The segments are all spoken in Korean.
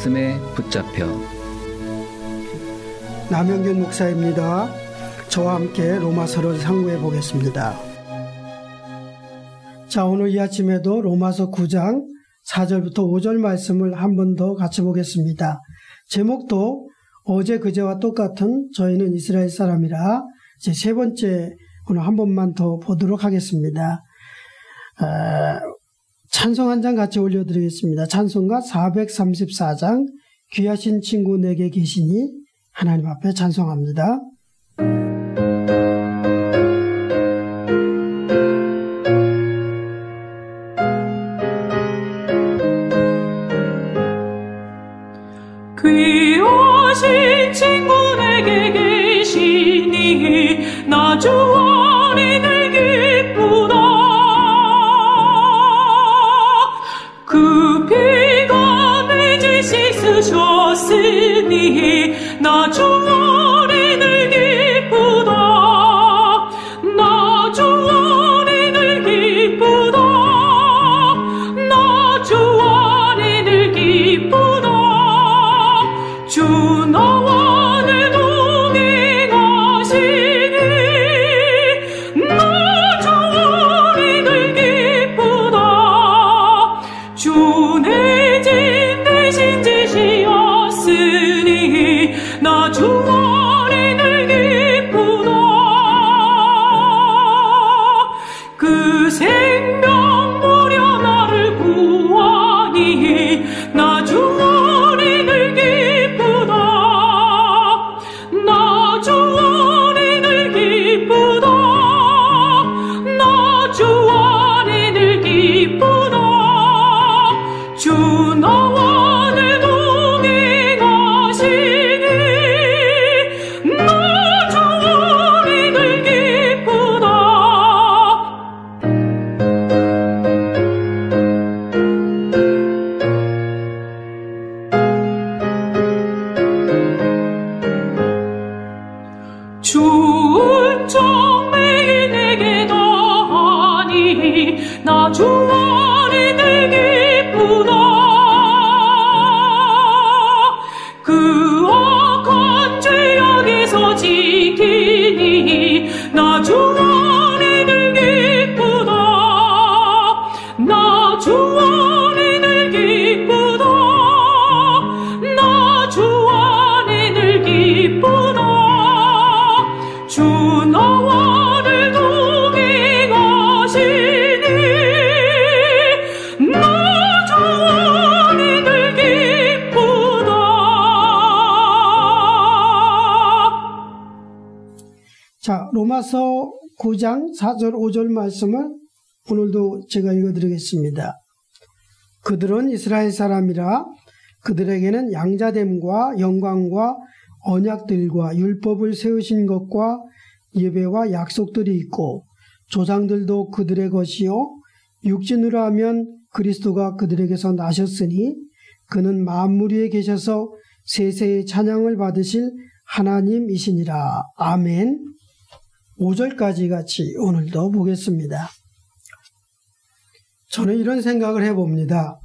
말씀에 붙잡혀 남영균 목사입니다. 저와 함께 로마서를 상고해 보겠습니다. 자, 오늘 이 아침에도 로마서 9장 4절부터 5절 말씀을 한 번 더 같이 보겠습니다. 제목도 어제 그제와 똑같은 저희는 이스라엘 사람이라 이제 세 번째 오늘 한 번만 더 보도록 하겠습니다. 아, 찬송 한 장 같이 올려드리겠습니다. 찬송가 434장 귀하신 친구 내게 계시니 하나님 앞에 찬송합니다. 주은 정 매일 내게 더하니 나 주원 로마서 9장 4절 5절 말씀을 오늘도 제가 읽어드리겠습니다. 그들은 이스라엘 사람이라 그들에게는 양자됨과 영광과 언약들과 율법을 세우신 것과 예배와 약속들이 있고 조상들도 그들의 것이요 육신으로 하면 그리스도가 그들에게서 나셨으니 그는 만물 위에 계셔서 세세의 찬양을 받으실 하나님이시니라. 아멘. 5절까지 같이 오늘도 보겠습니다. 저는 이런 생각을 해봅니다.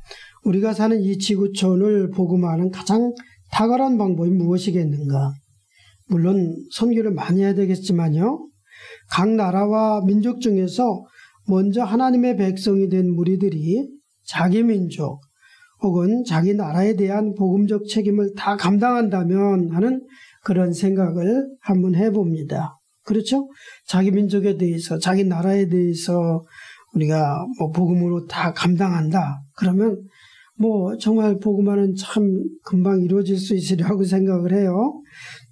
우리가 사는 이 지구촌을 복음하는 가장 탁월한 방법이 무엇이겠는가? 물론 선교를 많이 해야 되겠지만요. 각 나라와 민족 중에서 먼저 하나님의 백성이 된 무리들이 자기 민족 혹은 자기 나라에 대한 복음적 책임을 다 감당한다면 하는 그런 생각을 한번 해봅니다. 그렇죠? 자기 민족에 대해서, 자기 나라에 대해서 우리가 뭐 복음으로 다 감당한다. 그러면 뭐 정말 복음화는 참 금방 이루어질 수 있으리라고 생각을 해요.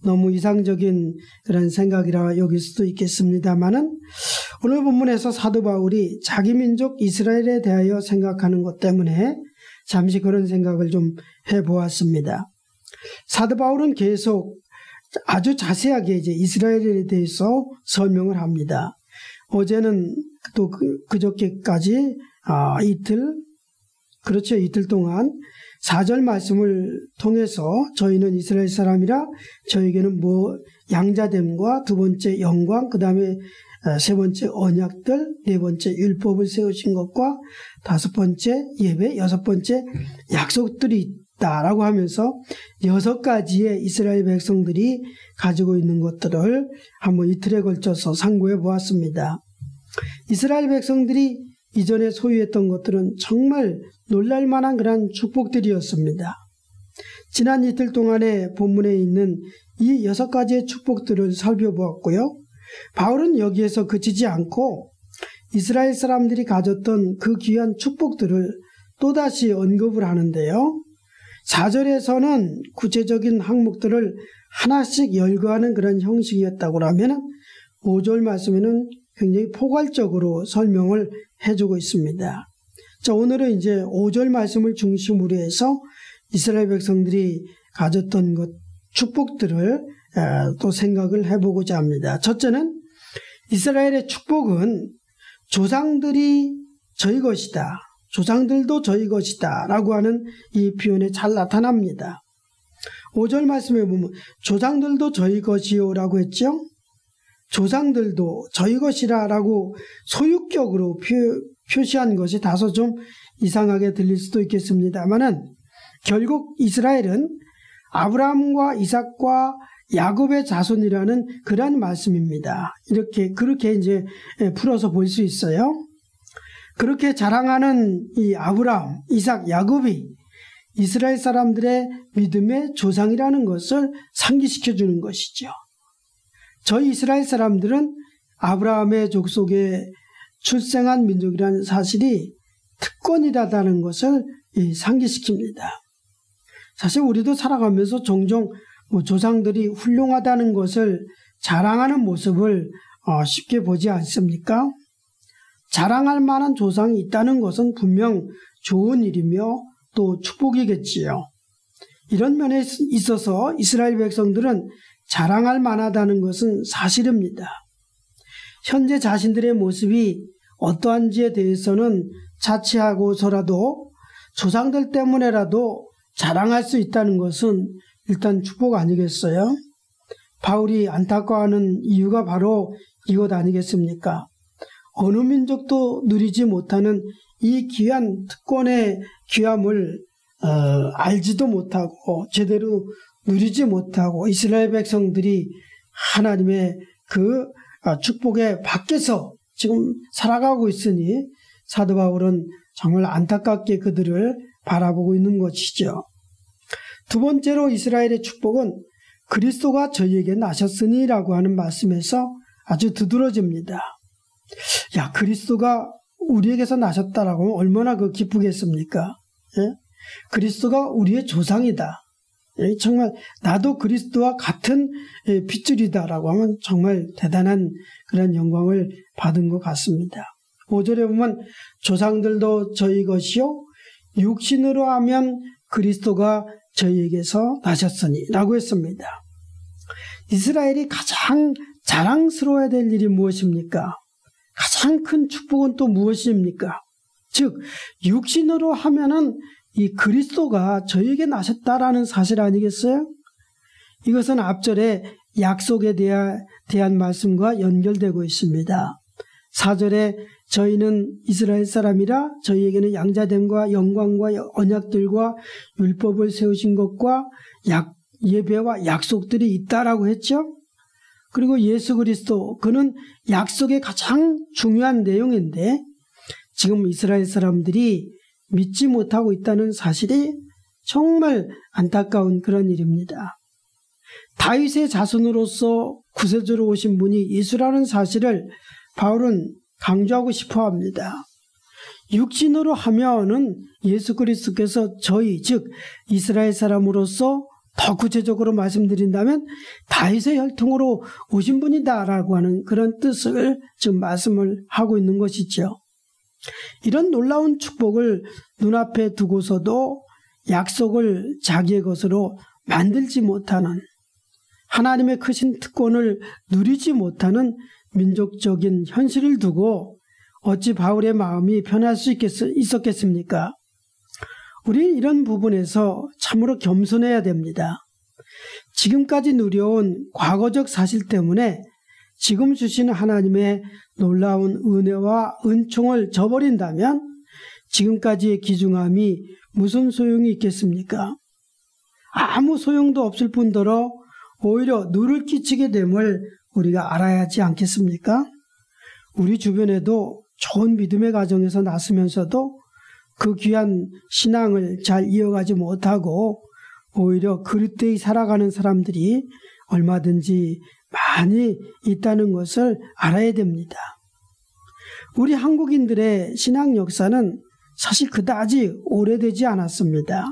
너무 이상적인 그런 생각이라 여길 수도 있겠습니다만은 오늘 본문에서 사도 바울이 자기 민족 이스라엘에 대하여 생각하는 것 때문에 잠시 그런 생각을 좀 해보았습니다. 사도 바울은 계속 아주 자세하게 이제 이스라엘에 대해서 설명을 합니다. 어제는 또 그, 그저께까지 아, 이틀 그렇죠 이틀 동안 4절 말씀을 통해서 저희는 이스라엘 사람이라 저에게는 뭐 양자됨과 두 번째 영광 그 다음에 세 번째 언약들 네 번째 율법을 세우신 것과 다섯 번째 예배 여섯 번째 약속들이 있다라고 하면서 여섯 가지의 이스라엘 백성들이 가지고 있는 것들을 한번 이틀에 걸쳐서 상고해 보았습니다. 이스라엘 백성들이 이전에 소유했던 것들은 정말 놀랄 만한 그런 축복들이었습니다. 지난 이틀 동안에 본문에 있는 이 여섯 가지의 축복들을 살펴보았고요. 바울은 여기에서 그치지 않고 이스라엘 사람들이 가졌던 그 귀한 축복들을 또다시 언급을 하는데요. 4절에서는 구체적인 항목들을 하나씩 열거하는 그런 형식이었다고 하면 5절 말씀에는 굉장히 포괄적으로 설명을 해주고 있습니다. 자, 오늘은 이제 5절 말씀을 중심으로 해서 이스라엘 백성들이 가졌던 것, 축복들을 또 생각을 해보고자 합니다. 첫째는 이스라엘의 축복은 조상들이 저희 것이다. 조상들도 저희 것이다. 라고 하는 이 표현에 잘 나타납니다. 5절 말씀에 보면 조상들도 저희 것이요 라고 했죠. 조상들도 저희 것이라 라고 소유격으로 표, 표시한 것이 다소 좀 이상하게 들릴 수도 있겠습니다만은 결국 이스라엘은 아브라함과 이삭과 야곱의 자손이라는 그러한 말씀입니다. 이렇게 그렇게 이제 풀어서 볼 수 있어요. 그렇게 자랑하는 이 아브라함, 이삭, 야곱이 이스라엘 사람들의 믿음의 조상이라는 것을 상기시켜 주는 것이죠. 저희 이스라엘 사람들은 아브라함의 족속에 출생한 민족이라는 사실이 특권이라는 것을 상기시킵니다. 사실 우리도 살아가면서 종종 뭐 조상들이 훌륭하다는 것을 자랑하는 모습을 어, 쉽게 보지 않습니까? 자랑할 만한 조상이 있다는 것은 분명 좋은 일이며 또 축복이겠지요. 이런 면에 있어서 이스라엘 백성들은 자랑할 만하다는 것은 사실입니다. 현재 자신들의 모습이 어떠한지에 대해서는 자취하고서라도 조상들 때문에라도 자랑할 수 있다는 것은 일단 축복 아니겠어요? 바울이 안타까워하는 이유가 바로 이것 아니겠습니까? 어느 민족도 누리지 못하는 이 귀한 특권의 귀함을 어, 알지도 못하고 제대로 누리지 못하고 이스라엘 백성들이 하나님의 그 어, 축복의 밖에서 지금 살아가고 있으니 사도 바울은 정말 안타깝게 그들을 바라보고 있는 것이죠. 두 번째로 이스라엘의 축복은 그리스도가 저희에게 나셨으니라고 하는 말씀에서 아주 두드러집니다. 야, 그리스도가 우리에게서 나셨다라고 하면 얼마나 그 기쁘겠습니까? 예? 그리스도가 우리의 조상이다. 예? 정말 나도 그리스도와 같은 예, 핏줄이다라고 하면 정말 대단한 그런 영광을 받은 것 같습니다. 5절에 보면 조상들도 저희 것이요 육신으로 하면 그리스도가 저희에게서 나셨으니 라고 했습니다. 이스라엘이 가장 자랑스러워야 될 일이 무엇입니까? 가장 큰 축복은 또 무엇입니까? 즉 육신으로 하면은 이 그리스도가 저에게 나셨다라는 사실 아니겠어요? 이것은 앞절에 약속에 대한, 대한 말씀과 연결되고 있습니다. 4절에 저희는 이스라엘 사람이라 저희에게는 양자됨과 영광과 언약들과 율법을 세우신 것과 약, 예배와 약속들이 있다라고 했죠. 그리고 예수 그리스도 그는 약속의 가장 중요한 내용인데 지금 이스라엘 사람들이 믿지 못하고 있다는 사실이 정말 안타까운 그런 일입니다. 다윗의 자손으로서 구세주로 오신 분이 예수라는 사실을 바울은 강조하고 싶어 합니다. 육신으로 하면은 예수 그리스도께서 저희 즉 이스라엘 사람으로서 더 구체적으로 말씀드린다면 다윗의 혈통으로 오신 분이다라고 하는 그런 뜻을 지금 말씀을 하고 있는 것이죠. 이런 놀라운 축복을 눈앞에 두고서도 약속을 자기의 것으로 만들지 못하는 하나님의 크신 특권을 누리지 못하는 민족적인 현실을 두고 어찌 바울의 마음이 변할 수 있겠, 있었겠습니까? 우리 이런 부분에서 참으로 겸손해야 됩니다. 지금까지 누려온 과거적 사실 때문에 지금 주시는 하나님의 놀라운 은혜와 은총을 저버린다면 지금까지의 기중함이 무슨 소용이 있겠습니까? 아무 소용도 없을 뿐더러 오히려 누를 끼치게 됨을 우리가 알아야 하지 않겠습니까? 우리 주변에도 좋은 믿음의 가정에서 났으면서도 그 귀한 신앙을 잘 이어가지 못하고 오히려 그릇되이 살아가는 사람들이 얼마든지 많이 있다는 것을 알아야 됩니다. 우리 한국인들의 신앙 역사는 사실 그다지 오래되지 않았습니다.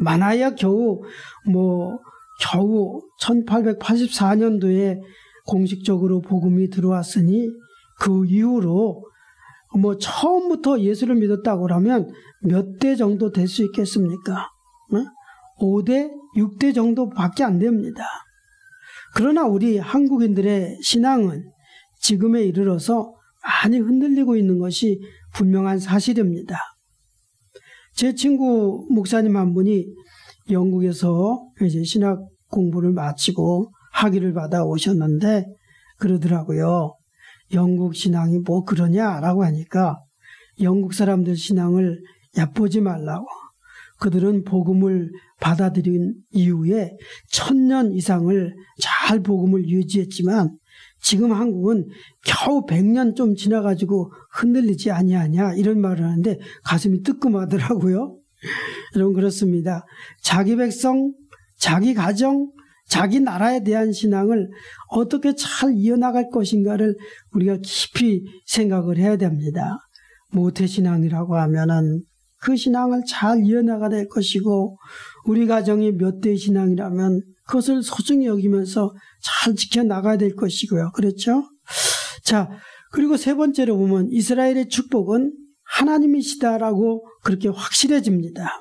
많아야 겨우 뭐 겨우 1884년도에 공식적으로 복음이 들어왔으니 그 이후로 뭐 처음부터 예수를 믿었다고 하면 몇 대 정도 될 수 있겠습니까? 5대, 6대 정도밖에 안 됩니다. 그러나 우리 한국인들의 신앙은 지금에 이르러서 많이 흔들리고 있는 것이 분명한 사실입니다. 제 친구 목사님 한 분이 영국에서 이제 신학 공부를 마치고 학위를 받아 오셨는데 그러더라고요. 영국 신앙이 뭐 그러냐라고 하니까 영국 사람들 신앙을 얕보지 말라고. 그들은 복음을 받아들인 이후에 천년 이상을 잘 복음을 유지했지만 지금 한국은 겨우 100년 좀 지나가지고 흔들리지 아니하냐 이런 말을 하는데 가슴이 뜨끔하더라고요. 여러분 그렇습니다. 자기 백성, 자기 가정, 자기 나라에 대한 신앙을 어떻게 잘 이어나갈 것인가를 우리가 깊이 생각을 해야 됩니다. 모태신앙이라고 하면은 그 신앙을 잘 이어나가야 될 것이고 우리 가정이 몇 대 신앙이라면 그것을 소중히 여기면서 잘 지켜나가야 될 것이고요. 그렇죠? 자, 그리고 세 번째로 보면 이스라엘의 축복은 하나님이시다라고 그렇게 확실해집니다.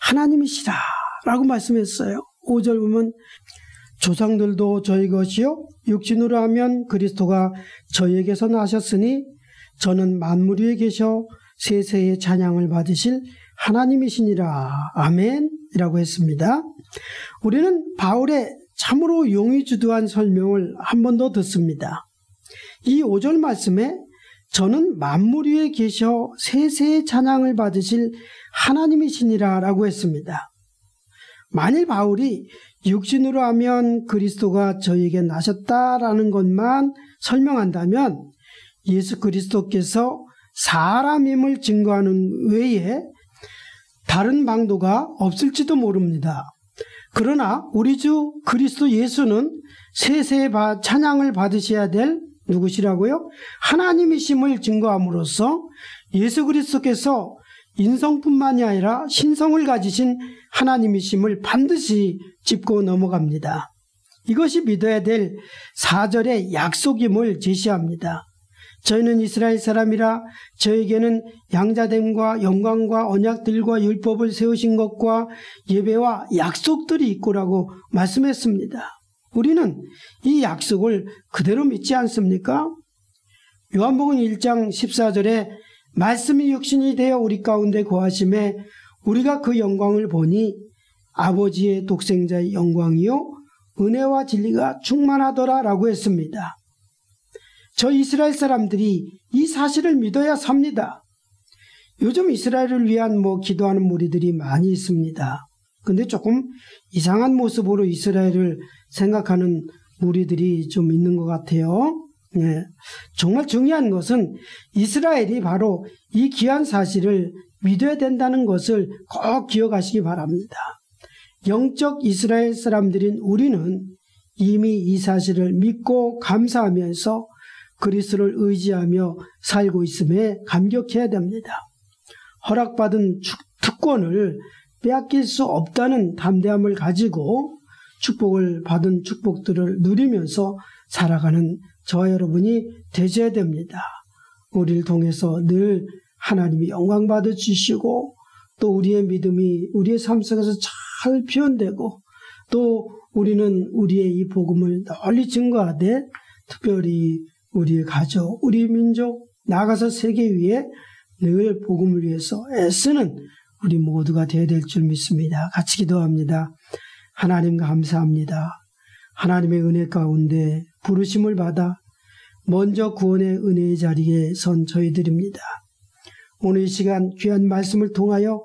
하나님이시다라고 말씀했어요. 5절 보면 조상들도 저희 것이요 육신으로 하면 그리스도가 저희에게서 나셨으니 저는 만물 위에 계셔 세세의 찬양을 받으실 하나님이시니라 아멘이라고 했습니다. 우리는 바울의 참으로 용의주도한 설명을 한 번 더 듣습니다. 이 5절 말씀에 저는 만물 위에 계셔 세세의 찬양을 받으실 하나님이시니라 라고 했습니다. 만일 바울이 육신으로 하면 그리스도가 저에게 나셨다라는 것만 설명한다면 예수 그리스도께서 사람임을 증거하는 외에 다른 방도가 없을지도 모릅니다. 그러나 우리 주 그리스도 예수는 세세의 찬양을 받으셔야 될 누구시라고요? 하나님이심을 증거함으로써 예수 그리스도께서 인성뿐만이 아니라 신성을 가지신 하나님이심을 반드시 짚고 넘어갑니다. 이것이 믿어야 될 4절의 약속임을 제시합니다. 저희는 이스라엘 사람이라 저에게는 양자됨과 영광과 언약들과 율법을 세우신 것과 예배와 약속들이 있고라고 말씀했습니다. 우리는 이 약속을 그대로 믿지 않습니까? 요한복음 1장 14절에 말씀이 육신이 되어 우리 가운데 거하심에 우리가 그 영광을 보니 아버지의 독생자의 영광이요 은혜와 진리가 충만하더라 라고 했습니다. 저 이스라엘 사람들이 이 사실을 믿어야 삽니다. 요즘 이스라엘을 위한 뭐 기도하는 무리들이 많이 있습니다. 근데 조금 이상한 모습으로 이스라엘을 생각하는 무리들이 좀 있는 것 같아요. 네. 정말 중요한 것은 이스라엘이 바로 이 귀한 사실을 믿어야 된다는 것을 꼭 기억하시기 바랍니다. 영적 이스라엘 사람들인 우리는 이미 이 사실을 믿고 감사하면서 그리스를 의지하며 살고 있음에 감격해야 됩니다. 허락받은 특권을 빼앗길 수 없다는 담대함을 가지고 축복을 받은 축복들을 누리면서 살아가는 저와 여러분이 되셔야 됩니다. 우리를 통해서 늘 하나님이 영광 받아 주시고 또 우리의 믿음이 우리의 삶 속에서 잘 표현되고 또 우리는 우리의 이 복음을 널리 증거하되 특별히 우리의 가족, 우리 민족, 나가서 세계 위에 늘 복음을 위해서 애쓰는 우리 모두가 되어야 될 줄 믿습니다. 같이 기도합니다. 하나님 감사합니다. 하나님의 은혜 가운데 부르심을 받아 먼저 구원의 은혜의 자리에 선 저희들입니다. 오늘 이 시간 귀한 말씀을 통하여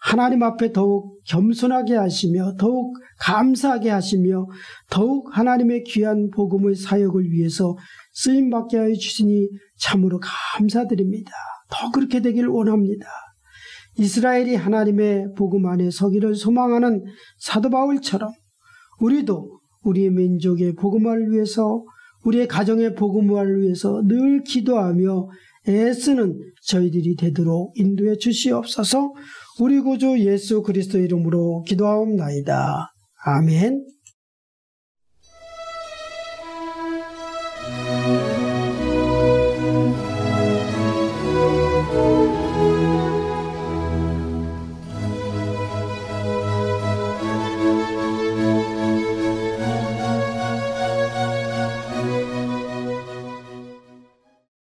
하나님 앞에 더욱 겸손하게 하시며 더욱 감사하게 하시며 더욱 하나님의 귀한 복음의 사역을 위해서 쓰임 받게 하여 주시니 참으로 감사드립니다. 더 그렇게 되길 원합니다. 이스라엘이 하나님의 복음 안에 서기를 소망하는 사도 바울처럼 우리도 우리의 민족의 복음화를 위해서 우리의 가정의 복음화를 위해서 늘 기도하며 애쓰는 저희들이 되도록 인도해 주시옵소서 우리 구주 예수 그리스도 이름으로 기도하옵나이다. 아멘.